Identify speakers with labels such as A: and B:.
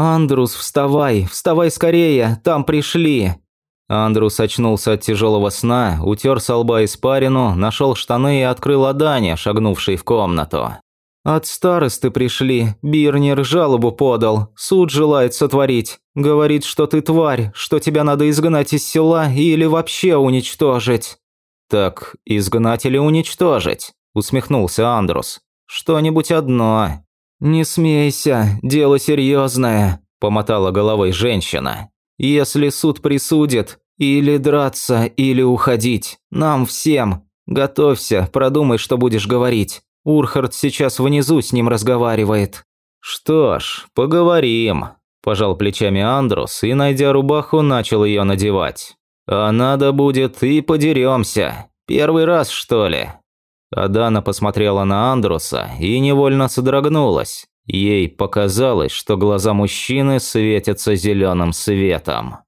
A: «Андрус, вставай, вставай скорее, там пришли!» Андрус очнулся от тяжелого сна, утер со лба испарину, нашел штаны и открыл Адане, шагнувший в комнату. «От старосты пришли. Бирнер жалобу подал. Суд желает сотворить. Говорит, что ты тварь, что тебя надо изгнать из села или вообще уничтожить». «Так, изгнать или уничтожить?» – усмехнулся Андрус. «Что-нибудь одно». «Не смейся, дело серьезное», – помотала головой женщина. «Если суд присудит, или драться, или уходить. Нам всем. Готовься, продумай, что будешь говорить. Урхард сейчас внизу с ним разговаривает».
B: «Что ж, поговорим», – пожал плечами Андрус и, найдя рубаху, начал ее надевать. «А надо будет и подеремся. Первый раз, что ли?» Адана посмотрела на Андруса и невольно содрогнулась. Ей показалось, что глаза мужчины светятся зеленым светом.